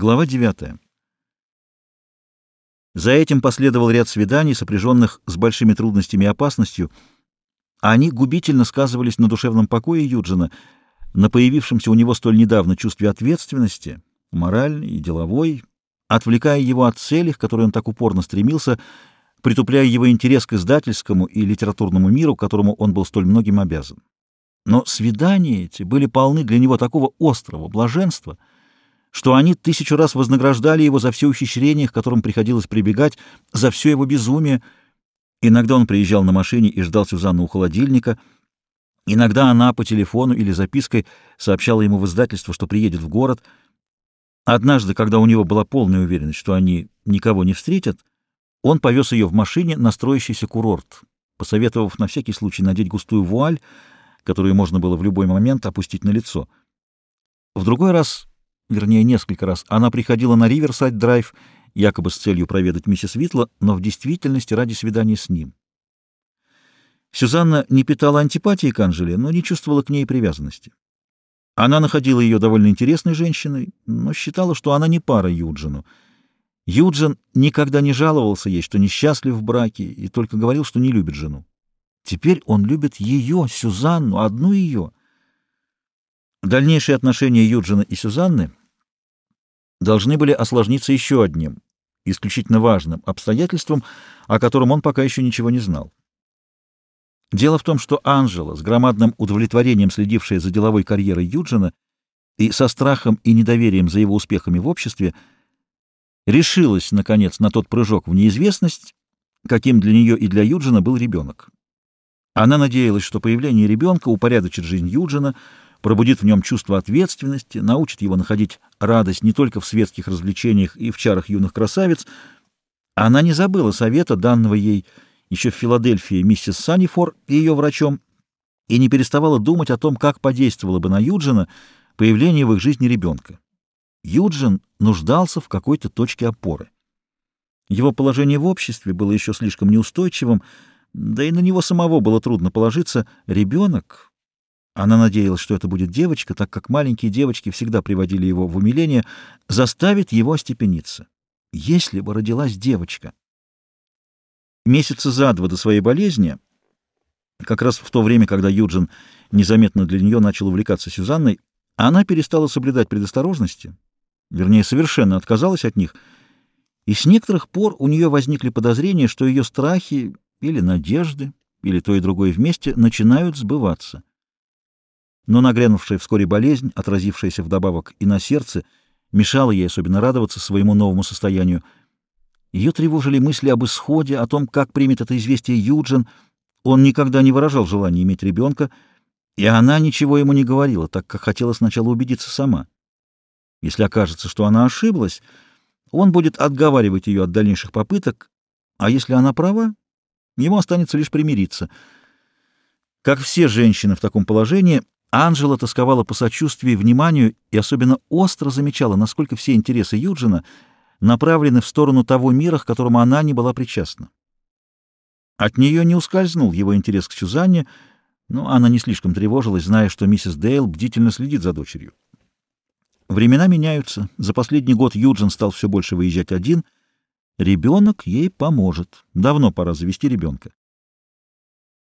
Глава 9. За этим последовал ряд свиданий, сопряженных с большими трудностями и опасностью. Они губительно сказывались на душевном покое Юджина, на появившемся у него столь недавно чувстве ответственности, моральной и деловой, отвлекая его от целей, к которой он так упорно стремился, притупляя его интерес к издательскому и литературному миру, которому он был столь многим обязан. Но свидания эти были полны для него такого острого блаженства — что они тысячу раз вознаграждали его за все ухищрения, к которым приходилось прибегать, за все его безумие. Иногда он приезжал на машине и ждал Сюзанну у холодильника, иногда она по телефону или запиской сообщала ему в издательство, что приедет в город. Однажды, когда у него была полная уверенность, что они никого не встретят, он повез ее в машине на строящийся курорт, посоветовав на всякий случай надеть густую вуаль, которую можно было в любой момент опустить на лицо. В другой раз вернее, несколько раз, она приходила на Риверсайд-драйв, якобы с целью проведать миссис Витла, но в действительности ради свидания с ним. Сюзанна не питала антипатии к Анжеле, но не чувствовала к ней привязанности. Она находила ее довольно интересной женщиной, но считала, что она не пара Юджину. Юджин никогда не жаловался ей, что несчастлив в браке, и только говорил, что не любит жену. Теперь он любит ее, Сюзанну, одну ее. Дальнейшие отношения Юджина и Сюзанны должны были осложниться еще одним, исключительно важным обстоятельством, о котором он пока еще ничего не знал. Дело в том, что Анжела, с громадным удовлетворением следившая за деловой карьерой Юджина и со страхом и недоверием за его успехами в обществе, решилась, наконец, на тот прыжок в неизвестность, каким для нее и для Юджина был ребенок. Она надеялась, что появление ребенка упорядочит жизнь Юджина, пробудит в нем чувство ответственности, научит его находить радость не только в светских развлечениях и в чарах юных красавиц. Она не забыла совета, данного ей еще в Филадельфии миссис Саннифор и ее врачом, и не переставала думать о том, как подействовало бы на Юджина появление в их жизни ребенка. Юджин нуждался в какой-то точке опоры. Его положение в обществе было еще слишком неустойчивым, да и на него самого было трудно положиться. Ребенок она надеялась, что это будет девочка, так как маленькие девочки всегда приводили его в умиление, заставит его остепениться. Если бы родилась девочка. Месяца за два до своей болезни, как раз в то время, когда Юджин незаметно для нее начал увлекаться Сюзанной, она перестала соблюдать предосторожности, вернее, совершенно отказалась от них, и с некоторых пор у нее возникли подозрения, что ее страхи или надежды, или то и другое вместе начинают сбываться но нагрянувшая вскоре болезнь, отразившаяся вдобавок и на сердце, мешала ей особенно радоваться своему новому состоянию. Ее тревожили мысли об исходе, о том, как примет это известие Юджин. Он никогда не выражал желания иметь ребенка, и она ничего ему не говорила, так как хотела сначала убедиться сама. Если окажется, что она ошиблась, он будет отговаривать ее от дальнейших попыток, а если она права, ему останется лишь примириться. Как все женщины в таком положении, Анжела тосковала по сочувствию вниманию и особенно остро замечала, насколько все интересы Юджина направлены в сторону того мира, к которому она не была причастна. От нее не ускользнул его интерес к Сюзанне, но она не слишком тревожилась, зная, что миссис Дейл бдительно следит за дочерью. Времена меняются. За последний год Юджин стал все больше выезжать один. Ребенок ей поможет. Давно пора завести ребенка.